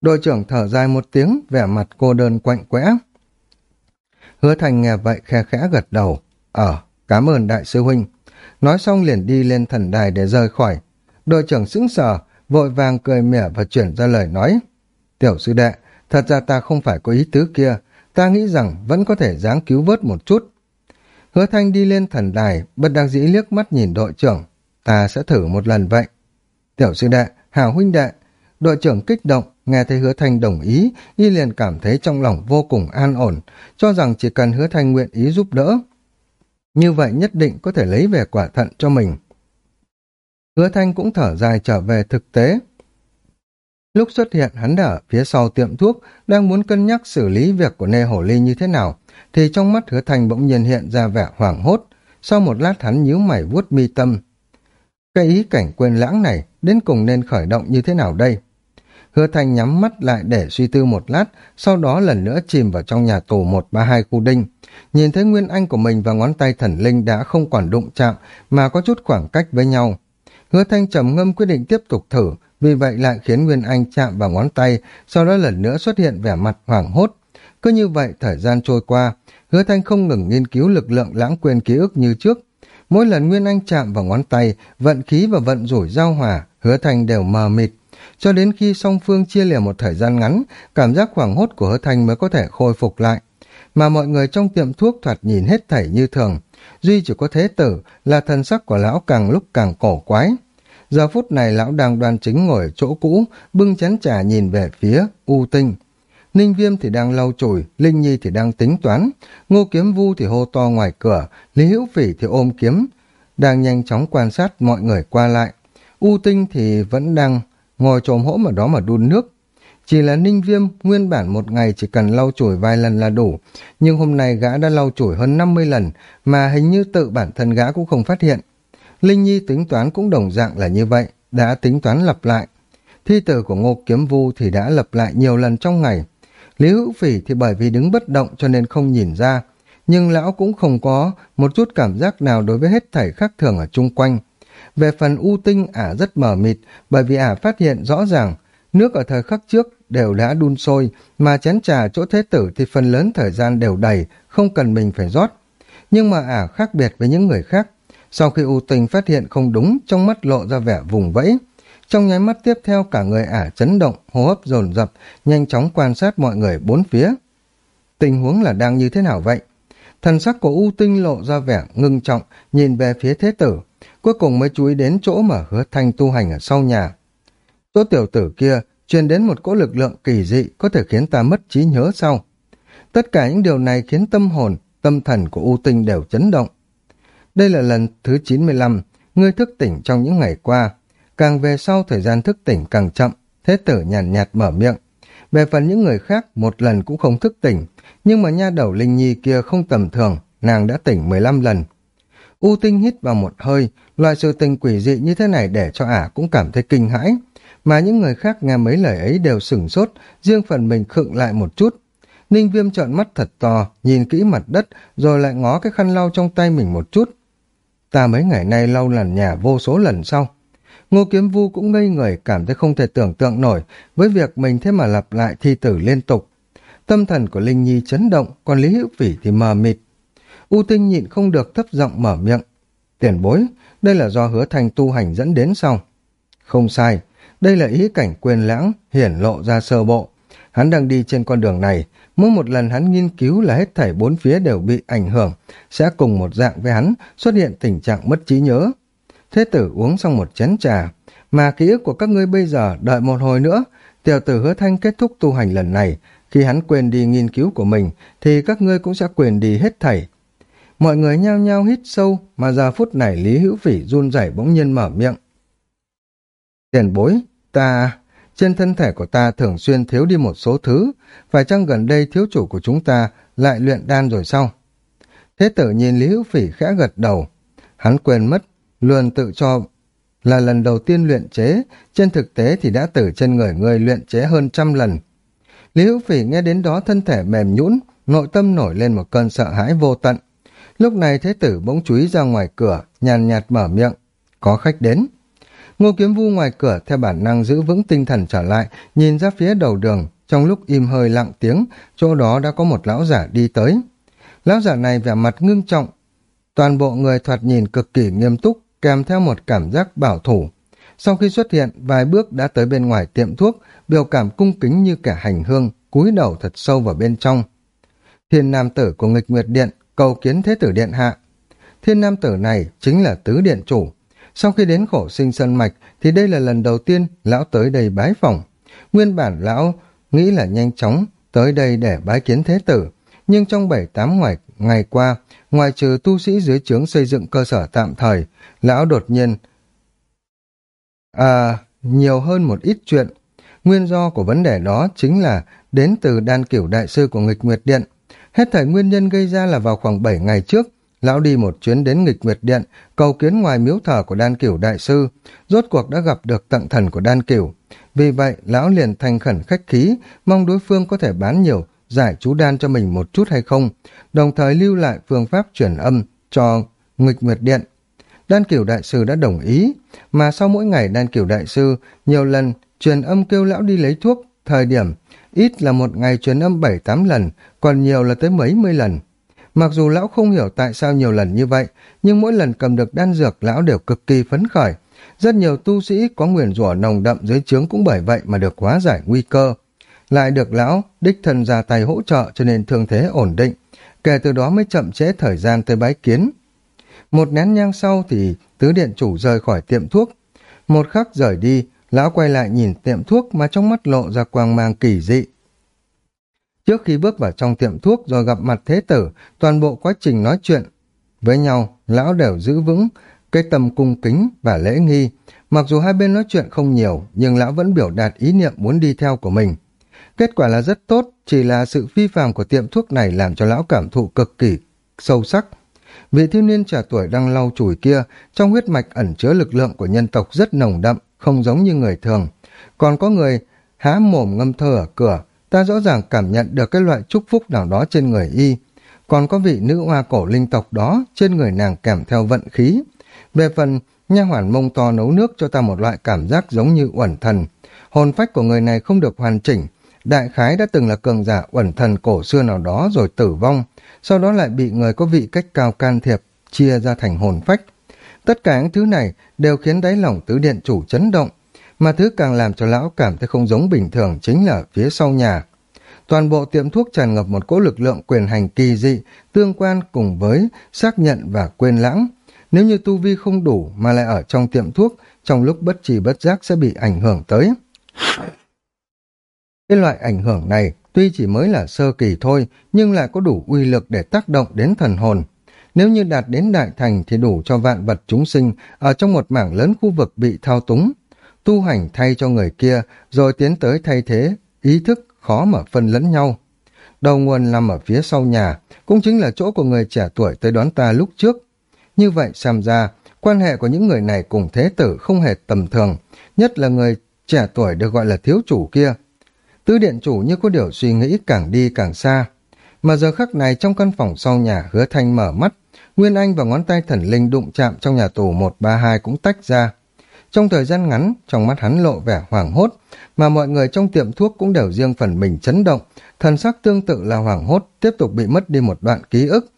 Speaker 1: Đội trưởng thở dài một tiếng, vẻ mặt cô đơn quạnh quẽ. Hứa thành nghe vậy khe khẽ gật đầu. Ờ, cảm ơn đại sư huynh. Nói xong liền đi lên thần đài để rời khỏi. Đội trưởng sững sờ, vội vàng cười mỉa và chuyển ra lời nói. Tiểu sư đệ, thật ra ta không phải có ý tứ kia, ta nghĩ rằng vẫn có thể dáng cứu vớt một chút. Hứa thanh đi lên thần đài, bất đắc dĩ liếc mắt nhìn đội trưởng. Ta sẽ thử một lần vậy. Tiểu sư đệ, hào huynh đệ. Đội trưởng kích động, nghe thấy hứa thanh đồng ý, y liền cảm thấy trong lòng vô cùng an ổn, cho rằng chỉ cần hứa thanh nguyện ý giúp đỡ. Như vậy nhất định có thể lấy về quả thận cho mình. Hứa Thanh cũng thở dài trở về thực tế. Lúc xuất hiện hắn đã ở phía sau tiệm thuốc, đang muốn cân nhắc xử lý việc của Nê Hổ Ly như thế nào, thì trong mắt Hứa Thanh bỗng nhiên hiện ra vẻ hoảng hốt. Sau một lát hắn nhíu mày vuốt mi tâm. Cái ý cảnh quên lãng này đến cùng nên khởi động như thế nào đây? Hứa Thanh nhắm mắt lại để suy tư một lát, sau đó lần nữa chìm vào trong nhà tù 132 khu đinh. Nhìn thấy Nguyên Anh của mình và ngón tay thần linh đã không còn đụng chạm, mà có chút khoảng cách với nhau. Hứa Thanh trầm ngâm quyết định tiếp tục thử, vì vậy lại khiến Nguyên Anh chạm vào ngón tay, sau đó lần nữa xuất hiện vẻ mặt hoảng hốt. Cứ như vậy thời gian trôi qua, Hứa Thanh không ngừng nghiên cứu lực lượng lãng quên ký ức như trước. Mỗi lần Nguyên Anh chạm vào ngón tay, vận khí và vận rủi giao hòa, Hứa Thanh đều mờ mịt. Cho đến khi song phương chia lìa một thời gian ngắn, cảm giác hoảng hốt của Hứa Thanh mới có thể khôi phục lại. Mà mọi người trong tiệm thuốc thoạt nhìn hết thảy như thường. Duy chỉ có thế tử là thần sắc của lão càng lúc càng cổ quái. Giờ phút này lão đang đoan chính ngồi ở chỗ cũ, bưng chén trà nhìn về phía U Tinh. Ninh Viêm thì đang lau chùi, Linh Nhi thì đang tính toán, Ngô Kiếm Vu thì hô to ngoài cửa, Lý Hữu Phỉ thì ôm kiếm, đang nhanh chóng quan sát mọi người qua lại. U Tinh thì vẫn đang ngồi trồm hỗ ở đó mà đun nước. Chỉ là Ninh Viêm nguyên bản một ngày chỉ cần lau chùi vài lần là đủ, nhưng hôm nay gã đã lau chùi hơn 50 lần mà hình như tự bản thân gã cũng không phát hiện. Linh Nhi tính toán cũng đồng dạng là như vậy, đã tính toán lặp lại. Thi tử của Ngô Kiếm Vu thì đã lặp lại nhiều lần trong ngày. Lý Hữu Phỉ thì bởi vì đứng bất động cho nên không nhìn ra, nhưng lão cũng không có một chút cảm giác nào đối với hết thảy khác thường ở chung quanh. Về phần U Tinh ả rất mờ mịt bởi vì ả phát hiện rõ ràng nước ở thời khắc trước đều đã đun sôi mà chén trà chỗ thế tử thì phần lớn thời gian đều đầy, không cần mình phải rót. Nhưng mà ả khác biệt với những người khác. Sau khi U Tinh phát hiện không đúng, trong mắt lộ ra vẻ vùng vẫy. Trong nháy mắt tiếp theo cả người ả chấn động, hô hấp dồn dập, nhanh chóng quan sát mọi người bốn phía. Tình huống là đang như thế nào vậy? Thần sắc của U Tinh lộ ra vẻ ngưng trọng, nhìn về phía thế tử. Cuối cùng mới chú ý đến chỗ mà hứa thanh tu hành ở sau nhà. Chỗ tiểu tử kia truyền đến một cỗ lực lượng kỳ dị có thể khiến ta mất trí nhớ sau. Tất cả những điều này khiến tâm hồn, tâm thần của U Tinh đều chấn động. Đây là lần thứ 95, ngươi thức tỉnh trong những ngày qua. Càng về sau thời gian thức tỉnh càng chậm, thế tử nhàn nhạt, nhạt mở miệng. Về phần những người khác, một lần cũng không thức tỉnh, nhưng mà nha đầu Linh Nhi kia không tầm thường, nàng đã tỉnh 15 lần. U Tinh hít vào một hơi, loại sự tình quỷ dị như thế này để cho ả cũng cảm thấy kinh hãi. Mà những người khác nghe mấy lời ấy đều sửng sốt, riêng phần mình khựng lại một chút. Ninh Viêm trợn mắt thật to, nhìn kỹ mặt đất, rồi lại ngó cái khăn lau trong tay mình một chút. Ta mấy ngày nay lau lần nhà vô số lần sau. Ngô Kiếm Vu cũng ngây người cảm thấy không thể tưởng tượng nổi với việc mình thế mà lặp lại thi tử liên tục. Tâm thần của Linh Nhi chấn động, còn Lý Hữu Phỉ thì mờ mịt. U Tinh nhịn không được thấp giọng mở miệng. Tiền bối, đây là do hứa thành tu hành dẫn đến sau. Không sai, đây là ý cảnh quên lãng, hiển lộ ra sơ bộ. Hắn đang đi trên con đường này, mỗi một lần hắn nghiên cứu là hết thảy bốn phía đều bị ảnh hưởng, sẽ cùng một dạng với hắn xuất hiện tình trạng mất trí nhớ. Thế tử uống xong một chén trà, mà ký ức của các ngươi bây giờ đợi một hồi nữa, tiểu tử hứa thanh kết thúc tu hành lần này, khi hắn quên đi nghiên cứu của mình, thì các ngươi cũng sẽ quên đi hết thảy. Mọi người nhao nhao hít sâu, mà giờ phút này Lý Hữu Phỉ run rẩy bỗng nhiên mở miệng. Tiền bối, ta... Trên thân thể của ta thường xuyên thiếu đi một số thứ, phải chăng gần đây thiếu chủ của chúng ta lại luyện đan rồi sao? Thế tử nhìn Lý Hữu Phỉ khẽ gật đầu. Hắn quên mất, luôn tự cho là lần đầu tiên luyện chế, trên thực tế thì đã từ trên người người luyện chế hơn trăm lần. Lý Hữu Phỉ nghe đến đó thân thể mềm nhũn, nội tâm nổi lên một cơn sợ hãi vô tận. Lúc này thế tử bỗng chú ý ra ngoài cửa, nhàn nhạt mở miệng. Có khách đến. Ngô Kiếm Vu ngoài cửa theo bản năng giữ vững tinh thần trở lại, nhìn ra phía đầu đường, trong lúc im hơi lặng tiếng, chỗ đó đã có một lão giả đi tới. Lão giả này vẻ mặt ngưng trọng, toàn bộ người thoạt nhìn cực kỳ nghiêm túc, kèm theo một cảm giác bảo thủ. Sau khi xuất hiện, vài bước đã tới bên ngoài tiệm thuốc, biểu cảm cung kính như kẻ hành hương, cúi đầu thật sâu vào bên trong. Thiên nam tử của nghịch nguyệt điện, cầu kiến thế tử điện hạ. Thiên nam tử này chính là tứ điện chủ, sau khi đến khổ sinh sân mạch thì đây là lần đầu tiên lão tới đây bái phòng. Nguyên bản lão nghĩ là nhanh chóng tới đây để bái kiến thế tử. Nhưng trong bảy tám ngoài ngày qua, ngoài trừ tu sĩ dưới trướng xây dựng cơ sở tạm thời, lão đột nhiên À, nhiều hơn một ít chuyện. Nguyên do của vấn đề đó chính là đến từ đan cửu đại sư của nghịch nguyệt điện. Hết thảy nguyên nhân gây ra là vào khoảng 7 ngày trước, lão đi một chuyến đến nghịch nguyệt điện, cầu kiến ngoài miếu thờ của đan cửu đại sư, rốt cuộc đã gặp được tận thần của đan cửu. Vì vậy, lão liền thành khẩn khách khí, mong đối phương có thể bán nhiều, giải chú đan cho mình một chút hay không, đồng thời lưu lại phương pháp chuyển âm cho nghịch nguyệt điện. Đan cửu đại sư đã đồng ý, mà sau mỗi ngày đan cửu đại sư nhiều lần truyền âm kêu lão đi lấy thuốc, thời điểm ít là một ngày truyền âm 7-8 lần, còn nhiều là tới mấy mươi lần. Mặc dù lão không hiểu tại sao nhiều lần như vậy, nhưng mỗi lần cầm được đan dược lão đều cực kỳ phấn khởi. Rất nhiều tu sĩ có nguyền rủa nồng đậm dưới trướng cũng bởi vậy mà được hóa giải nguy cơ. Lại được lão đích thân ra tay hỗ trợ cho nên thương thế ổn định. Kể từ đó mới chậm chế thời gian tới bái kiến. Một nén nhang sau thì tứ điện chủ rời khỏi tiệm thuốc. Một khắc rời đi, lão quay lại nhìn tiệm thuốc mà trong mắt lộ ra quang mang kỳ dị. Trước khi bước vào trong tiệm thuốc rồi gặp mặt thế tử, toàn bộ quá trình nói chuyện với nhau, lão đều giữ vững cái tầm cung kính và lễ nghi. Mặc dù hai bên nói chuyện không nhiều, nhưng lão vẫn biểu đạt ý niệm muốn đi theo của mình. Kết quả là rất tốt, chỉ là sự phi phàm của tiệm thuốc này làm cho lão cảm thụ cực kỳ sâu sắc. Vị thiếu niên trẻ tuổi đang lau chùi kia, trong huyết mạch ẩn chứa lực lượng của nhân tộc rất nồng đậm, không giống như người thường. Còn có người há mồm ngâm thơ ở cửa, ta rõ ràng cảm nhận được cái loại chúc phúc nào đó trên người y. Còn có vị nữ hoa cổ linh tộc đó, trên người nàng kèm theo vận khí. Về phần, nha hoàn mông to nấu nước cho ta một loại cảm giác giống như uẩn thần. Hồn phách của người này không được hoàn chỉnh, đại khái đã từng là cường giả uẩn thần cổ xưa nào đó rồi tử vong, sau đó lại bị người có vị cách cao can thiệp, chia ra thành hồn phách. Tất cả những thứ này đều khiến đáy lòng tứ điện chủ chấn động, mà thứ càng làm cho lão cảm thấy không giống bình thường chính là phía sau nhà. Toàn bộ tiệm thuốc tràn ngập một cỗ lực lượng quyền hành kỳ dị, tương quan cùng với xác nhận và quên lãng. Nếu như tu vi không đủ mà lại ở trong tiệm thuốc, trong lúc bất trì bất giác sẽ bị ảnh hưởng tới. Cái loại ảnh hưởng này tuy chỉ mới là sơ kỳ thôi, nhưng lại có đủ uy lực để tác động đến thần hồn. Nếu như đạt đến đại thành thì đủ cho vạn vật chúng sinh ở trong một mảng lớn khu vực bị thao túng. Tu hành thay cho người kia, rồi tiến tới thay thế, ý thức khó mà phân lẫn nhau. Đầu nguồn nằm ở phía sau nhà, cũng chính là chỗ của người trẻ tuổi tới đón ta lúc trước. Như vậy xem ra, quan hệ của những người này cùng thế tử không hề tầm thường, nhất là người trẻ tuổi được gọi là thiếu chủ kia. Tứ điện chủ như có điều suy nghĩ càng đi càng xa. Mà giờ khắc này trong căn phòng sau nhà hứa thanh mở mắt, Nguyên Anh và ngón tay thần linh đụng chạm trong nhà tù 132 cũng tách ra. Trong thời gian ngắn, trong mắt hắn lộ vẻ hoảng hốt, mà mọi người trong tiệm thuốc cũng đều riêng phần mình chấn động, thần sắc tương tự là hoảng hốt, tiếp tục bị mất đi một đoạn ký ức.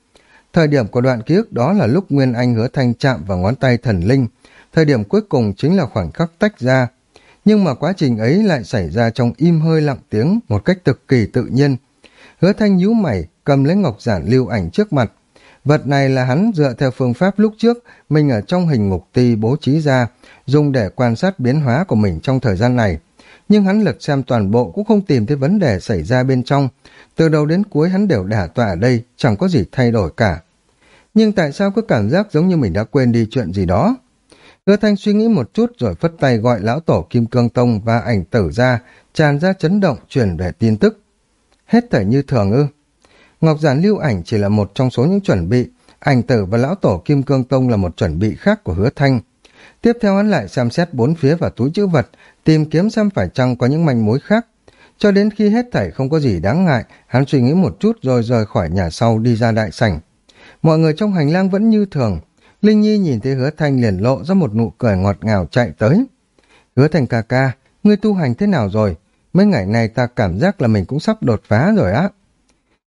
Speaker 1: Thời điểm của đoạn ký ức đó là lúc Nguyên Anh hứa thanh chạm vào ngón tay thần linh, thời điểm cuối cùng chính là khoảnh khắc tách ra. Nhưng mà quá trình ấy lại xảy ra trong im hơi lặng tiếng một cách cực kỳ tự nhiên. Hứa thanh nhíu mày, cầm lấy ngọc giản lưu ảnh trước mặt, Vật này là hắn dựa theo phương pháp lúc trước mình ở trong hình ngục ti bố trí ra, dùng để quan sát biến hóa của mình trong thời gian này. Nhưng hắn lật xem toàn bộ cũng không tìm thấy vấn đề xảy ra bên trong. Từ đầu đến cuối hắn đều đả tọa ở đây, chẳng có gì thay đổi cả. Nhưng tại sao cứ cảm giác giống như mình đã quên đi chuyện gì đó? Hứa Thanh suy nghĩ một chút rồi phất tay gọi lão tổ Kim Cương Tông và ảnh tử ra, tràn ra chấn động truyền về tin tức. Hết thể như thường ư. Ngọc giản lưu ảnh chỉ là một trong số những chuẩn bị, ảnh tử và lão tổ Kim Cương Tông là một chuẩn bị khác của hứa thanh. Tiếp theo hắn lại xem xét bốn phía và túi chữ vật, tìm kiếm xem phải chăng có những manh mối khác. Cho đến khi hết thảy không có gì đáng ngại, hắn suy nghĩ một chút rồi rời khỏi nhà sau đi ra đại sảnh. Mọi người trong hành lang vẫn như thường. Linh Nhi nhìn thấy hứa thanh liền lộ ra một nụ cười ngọt ngào chạy tới. Hứa thanh ca ca, ngươi tu hành thế nào rồi? Mấy ngày này ta cảm giác là mình cũng sắp đột phá rồi á.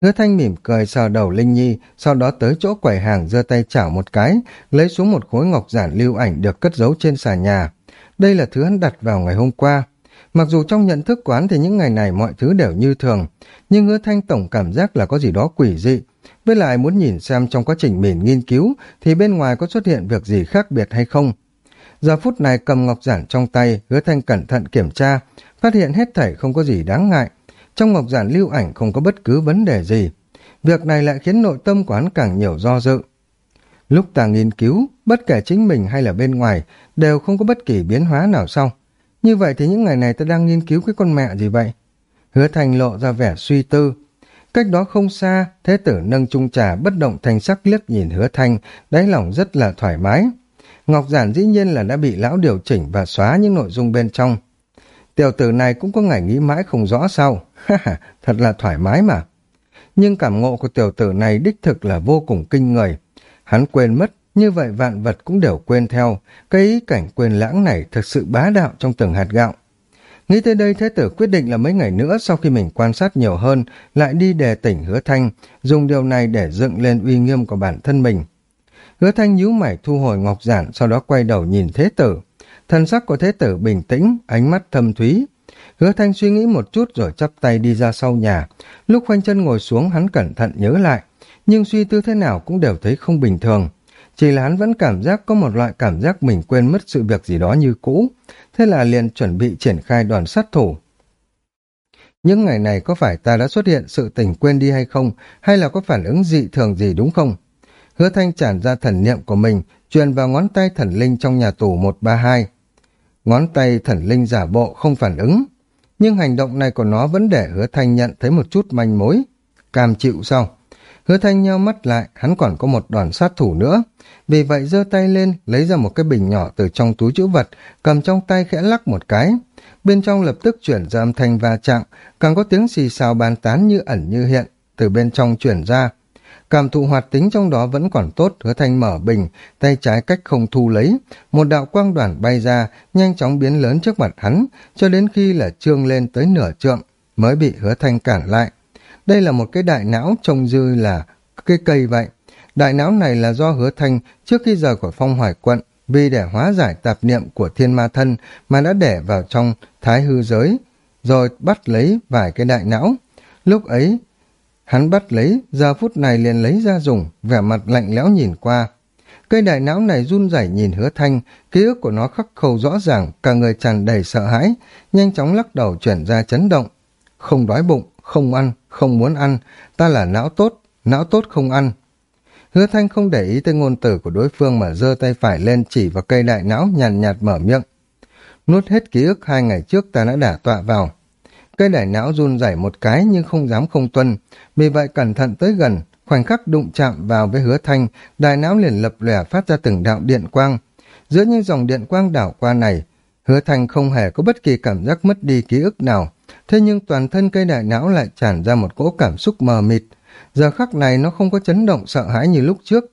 Speaker 1: Hứa thanh mỉm cười sờ đầu Linh Nhi, sau đó tới chỗ quầy hàng giơ tay chảo một cái, lấy xuống một khối ngọc giản lưu ảnh được cất giấu trên xà nhà. Đây là thứ hắn đặt vào ngày hôm qua. Mặc dù trong nhận thức quán thì những ngày này mọi thứ đều như thường, nhưng hứa thanh tổng cảm giác là có gì đó quỷ dị. Với lại muốn nhìn xem trong quá trình mình nghiên cứu thì bên ngoài có xuất hiện việc gì khác biệt hay không. Giờ phút này cầm ngọc giản trong tay, hứa thanh cẩn thận kiểm tra, phát hiện hết thảy không có gì đáng ngại, trong ngọc giản lưu ảnh không có bất cứ vấn đề gì. Việc này lại khiến nội tâm của hắn càng nhiều do dự. Lúc ta nghiên cứu, bất kể chính mình hay là bên ngoài, đều không có bất kỳ biến hóa nào sau. Như vậy thì những ngày này ta đang nghiên cứu cái con mẹ gì vậy? Hứa Thành lộ ra vẻ suy tư. Cách đó không xa, thế tử nâng chung trà bất động thành sắc liếc nhìn hứa thành đáy lòng rất là thoải mái. Ngọc Giản dĩ nhiên là đã bị lão điều chỉnh và xóa những nội dung bên trong. Tiểu tử này cũng có ngày nghĩ mãi không rõ sao thật là thoải mái mà. Nhưng cảm ngộ của tiểu tử này đích thực là vô cùng kinh người. Hắn quên mất, như vậy vạn vật cũng đều quên theo. Cái ý cảnh quên lãng này thực sự bá đạo trong từng hạt gạo. Nghĩ tới đây Thế tử quyết định là mấy ngày nữa sau khi mình quan sát nhiều hơn, lại đi đề tỉnh hứa thanh, dùng điều này để dựng lên uy nghiêm của bản thân mình. Hứa thanh nhíu mày thu hồi ngọc giản, sau đó quay đầu nhìn Thế tử. Thần sắc của Thế tử bình tĩnh, ánh mắt thâm thúy. Hứa thanh suy nghĩ một chút rồi chắp tay đi ra sau nhà. Lúc khoanh chân ngồi xuống hắn cẩn thận nhớ lại, nhưng suy tư thế nào cũng đều thấy không bình thường. Chỉ là hắn vẫn cảm giác có một loại cảm giác mình quên mất sự việc gì đó như cũ, thế là liền chuẩn bị triển khai đoàn sát thủ. Những ngày này có phải ta đã xuất hiện sự tình quên đi hay không, hay là có phản ứng dị thường gì đúng không? Hứa thanh tràn ra thần niệm của mình, truyền vào ngón tay thần linh trong nhà tù 132. Ngón tay thần linh giả bộ không phản ứng, nhưng hành động này của nó vẫn để hứa thanh nhận thấy một chút manh mối. Cam chịu sao? Hứa thanh nheo mắt lại, hắn còn có một đoàn sát thủ nữa. Vì vậy giơ tay lên, lấy ra một cái bình nhỏ từ trong túi chữ vật, cầm trong tay khẽ lắc một cái. Bên trong lập tức chuyển ra âm thanh va chạm, càng có tiếng xì xào bàn tán như ẩn như hiện, từ bên trong chuyển ra. Cảm thụ hoạt tính trong đó vẫn còn tốt, hứa thanh mở bình, tay trái cách không thu lấy. Một đạo quang đoàn bay ra, nhanh chóng biến lớn trước mặt hắn, cho đến khi là trương lên tới nửa trượng, mới bị hứa thanh cản lại. Đây là một cái đại não trông dư là cái cây vậy. Đại não này là do hứa thanh trước khi rời khỏi phong hoài quận vì để hóa giải tạp niệm của thiên ma thân mà đã để vào trong thái hư giới, rồi bắt lấy vài cái đại não. Lúc ấy, hắn bắt lấy, giờ phút này liền lấy ra dùng, vẻ mặt lạnh lẽo nhìn qua. Cây đại não này run rẩy nhìn hứa thanh, ký ức của nó khắc khâu rõ ràng, cả người tràn đầy sợ hãi, nhanh chóng lắc đầu chuyển ra chấn động. Không đói bụng, không ăn, không muốn ăn, ta là não tốt, não tốt không ăn. Hứa thanh không để ý tới ngôn từ của đối phương mà giơ tay phải lên chỉ vào cây đại não nhàn nhạt, nhạt mở miệng. Nuốt hết ký ức hai ngày trước ta đã đả tọa vào. Cây đại não run rẩy một cái nhưng không dám không tuân, vì vậy cẩn thận tới gần, khoảnh khắc đụng chạm vào với hứa thanh, đại não liền lập lòe phát ra từng đạo điện quang. Giữa những dòng điện quang đảo qua này, hứa thanh không hề có bất kỳ cảm giác mất đi ký ức nào, thế nhưng toàn thân cây đại não lại tràn ra một cỗ cảm xúc mờ mịt. Giờ khắc này nó không có chấn động sợ hãi như lúc trước.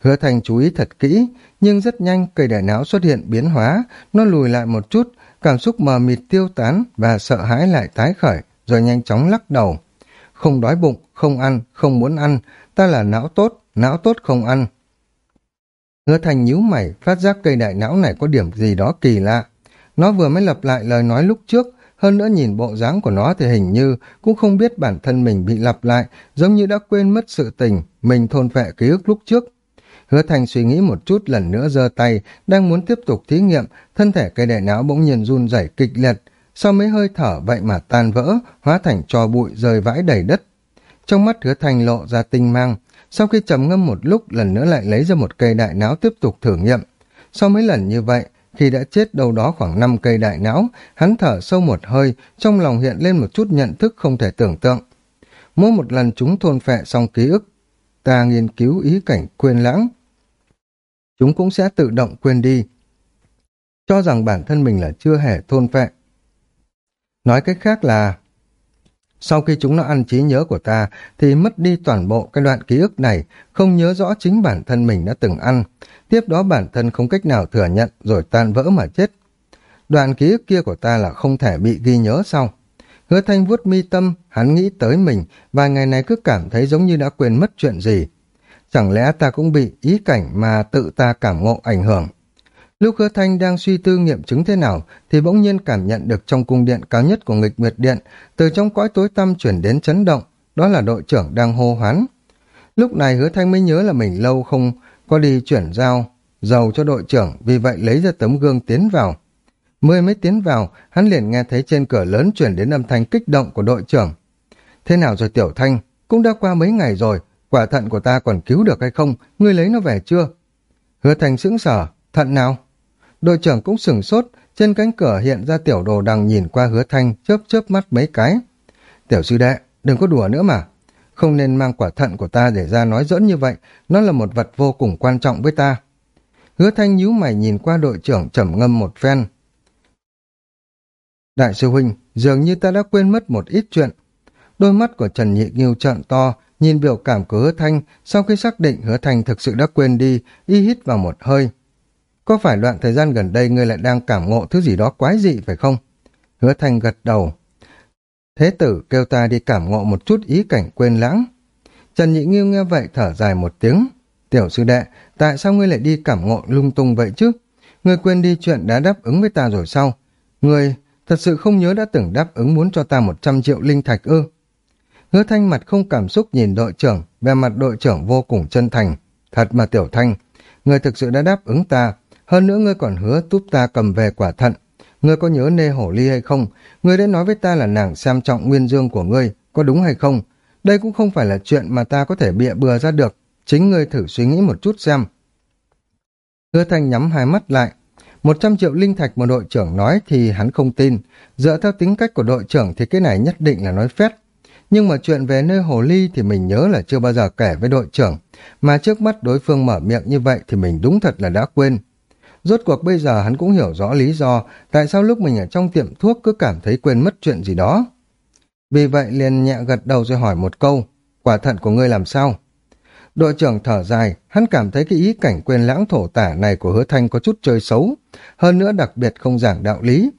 Speaker 1: Hứa Thành chú ý thật kỹ, nhưng rất nhanh cây đại não xuất hiện biến hóa, nó lùi lại một chút, cảm xúc mờ mịt tiêu tán và sợ hãi lại tái khởi, rồi nhanh chóng lắc đầu. Không đói bụng, không ăn, không muốn ăn, ta là não tốt, não tốt không ăn. Hứa Thành nhíu mày, phát giác cây đại não này có điểm gì đó kỳ lạ. Nó vừa mới lặp lại lời nói lúc trước, hơn nữa nhìn bộ dáng của nó thì hình như cũng không biết bản thân mình bị lặp lại, giống như đã quên mất sự tình, mình thôn phệ ký ức lúc trước. Hứa Thành suy nghĩ một chút lần nữa giơ tay, đang muốn tiếp tục thí nghiệm, thân thể cây đại não bỗng nhiên run rẩy kịch liệt, sau mấy hơi thở vậy mà tan vỡ, hóa thành trò bụi rơi vãi đầy đất. Trong mắt Hứa Thành lộ ra tinh mang, sau khi trầm ngâm một lúc lần nữa lại lấy ra một cây đại não tiếp tục thử nghiệm. Sau mấy lần như vậy, khi đã chết đâu đó khoảng 5 cây đại não, hắn thở sâu một hơi, trong lòng hiện lên một chút nhận thức không thể tưởng tượng. Mỗi một lần chúng thôn phệ xong ký ức, ta nghiên cứu ý cảnh quên lãng. Chúng cũng sẽ tự động quên đi, cho rằng bản thân mình là chưa hề thôn phệ. Nói cách khác là, sau khi chúng nó ăn trí nhớ của ta, thì mất đi toàn bộ cái đoạn ký ức này, không nhớ rõ chính bản thân mình đã từng ăn, tiếp đó bản thân không cách nào thừa nhận rồi tan vỡ mà chết. Đoạn ký ức kia của ta là không thể bị ghi nhớ sau. Hứa thanh vuốt mi tâm, hắn nghĩ tới mình, vài ngày này cứ cảm thấy giống như đã quên mất chuyện gì. Chẳng lẽ ta cũng bị ý cảnh mà tự ta cảm ngộ ảnh hưởng. Lúc hứa thanh đang suy tư nghiệm chứng thế nào, thì bỗng nhiên cảm nhận được trong cung điện cao nhất của nghịch nguyệt điện, từ trong cõi tối tăm chuyển đến chấn động, đó là đội trưởng đang hô hoán. Lúc này hứa thanh mới nhớ là mình lâu không có đi chuyển giao dầu cho đội trưởng, vì vậy lấy ra tấm gương tiến vào. Mười mới tiến vào, hắn liền nghe thấy trên cửa lớn chuyển đến âm thanh kích động của đội trưởng. Thế nào rồi Tiểu Thanh? Cũng đã qua mấy ngày rồi, quả thận của ta còn cứu được hay không, ngươi lấy nó về chưa? Hứa Thành sững sờ, thận nào? Đội trưởng cũng sửng sốt, trên cánh cửa hiện ra tiểu đồ đằng nhìn qua hứa Thanh, chớp chớp mắt mấy cái. Tiểu sư đệ, đừng có đùa nữa mà. Không nên mang quả thận của ta để ra nói dẫn như vậy, nó là một vật vô cùng quan trọng với ta. Hứa Thanh nhíu mày nhìn qua đội trưởng trầm ngâm một phen. Đại sư huynh, dường như ta đã quên mất một ít chuyện. Đôi mắt của Trần Nhị Nghiêu trợn to, nhìn biểu cảm của hứa thanh, sau khi xác định hứa thanh thực sự đã quên đi, y hít vào một hơi. Có phải đoạn thời gian gần đây ngươi lại đang cảm ngộ thứ gì đó quái dị phải không? Hứa thanh gật đầu. Thế tử kêu ta đi cảm ngộ một chút ý cảnh quên lãng. Trần Nhị Nghiêu nghe vậy thở dài một tiếng. Tiểu sư đệ, tại sao ngươi lại đi cảm ngộ lung tung vậy chứ? Ngươi quên đi chuyện đã đáp ứng với ta rồi sao? Ngươi thật sự không nhớ đã từng đáp ứng muốn cho ta một trăm triệu linh thạch ư? Hứa thanh mặt không cảm xúc nhìn đội trưởng, về mặt đội trưởng vô cùng chân thành. Thật mà tiểu thanh, Người thực sự đã đáp ứng ta, hơn nữa ngươi còn hứa giúp ta cầm về quả thận. Ngươi có nhớ nê hổ ly hay không? Ngươi đã nói với ta là nàng xem trọng nguyên dương của ngươi, có đúng hay không? Đây cũng không phải là chuyện mà ta có thể bịa bừa ra được, chính ngươi thử suy nghĩ một chút xem. Hứa thanh nhắm hai mắt lại, một trăm triệu linh thạch mà đội trưởng nói thì hắn không tin, dựa theo tính cách của đội trưởng thì cái này nhất định là nói phét. Nhưng mà chuyện về nơi hồ ly thì mình nhớ là chưa bao giờ kể với đội trưởng, mà trước mắt đối phương mở miệng như vậy thì mình đúng thật là đã quên. Rốt cuộc bây giờ hắn cũng hiểu rõ lý do tại sao lúc mình ở trong tiệm thuốc cứ cảm thấy quên mất chuyện gì đó. Vì vậy liền nhẹ gật đầu rồi hỏi một câu, quả thận của ngươi làm sao? Đội trưởng thở dài, hắn cảm thấy cái ý cảnh quên lãng thổ tả này của hứa thanh có chút chơi xấu, hơn nữa đặc biệt không giảng đạo lý.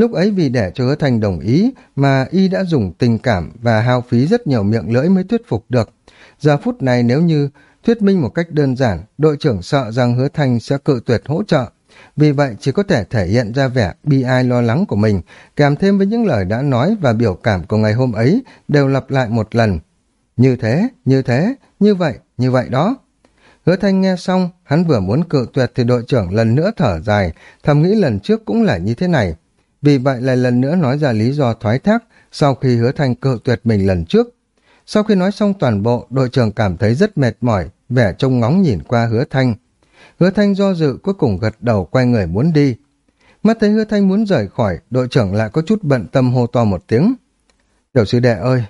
Speaker 1: Lúc ấy vì để cho hứa thanh đồng ý mà y đã dùng tình cảm và hao phí rất nhiều miệng lưỡi mới thuyết phục được. Giờ phút này nếu như thuyết minh một cách đơn giản, đội trưởng sợ rằng hứa thanh sẽ cự tuyệt hỗ trợ. Vì vậy chỉ có thể thể hiện ra vẻ bi ai lo lắng của mình, kèm thêm với những lời đã nói và biểu cảm của ngày hôm ấy đều lặp lại một lần. Như thế, như thế, như vậy, như vậy đó. Hứa thanh nghe xong, hắn vừa muốn cự tuyệt thì đội trưởng lần nữa thở dài, thầm nghĩ lần trước cũng là như thế này. Vì vậy lại lần nữa nói ra lý do thoái thác sau khi hứa thanh cự tuyệt mình lần trước. Sau khi nói xong toàn bộ, đội trưởng cảm thấy rất mệt mỏi, vẻ trông ngóng nhìn qua hứa thanh. Hứa thanh do dự cuối cùng gật đầu quay người muốn đi. Mắt thấy hứa thanh muốn rời khỏi, đội trưởng lại có chút bận tâm hô to một tiếng. Tiểu sư đệ ơi,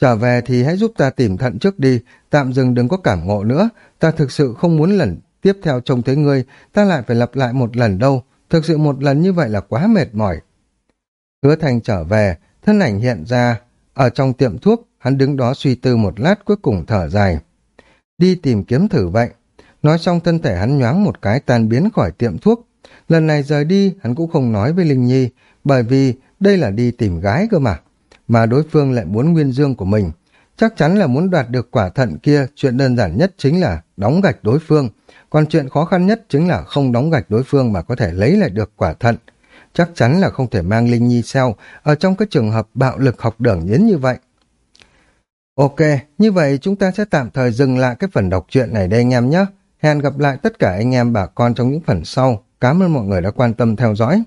Speaker 1: trở về thì hãy giúp ta tìm thận trước đi, tạm dừng đừng có cảm ngộ nữa. Ta thực sự không muốn lần tiếp theo trông thấy ngươi, ta lại phải lặp lại một lần đâu. Thực sự một lần như vậy là quá mệt mỏi. Hứa Thành trở về, thân ảnh hiện ra. Ở trong tiệm thuốc, hắn đứng đó suy tư một lát cuối cùng thở dài. Đi tìm kiếm thử vậy. Nói xong thân thể hắn nhoáng một cái tan biến khỏi tiệm thuốc. Lần này rời đi, hắn cũng không nói với Linh Nhi, bởi vì đây là đi tìm gái cơ mà. Mà đối phương lại muốn nguyên dương của mình. Chắc chắn là muốn đoạt được quả thận kia, chuyện đơn giản nhất chính là đóng gạch đối phương. Còn chuyện khó khăn nhất chính là không đóng gạch đối phương mà có thể lấy lại được quả thận chắc chắn là không thể mang Linh Nhi theo ở trong các trường hợp bạo lực học đường nhến như vậy. Ok, như vậy chúng ta sẽ tạm thời dừng lại cái phần đọc truyện này đây anh em nhé. Hẹn gặp lại tất cả anh em bà con trong những phần sau. Cảm ơn mọi người đã quan tâm theo dõi.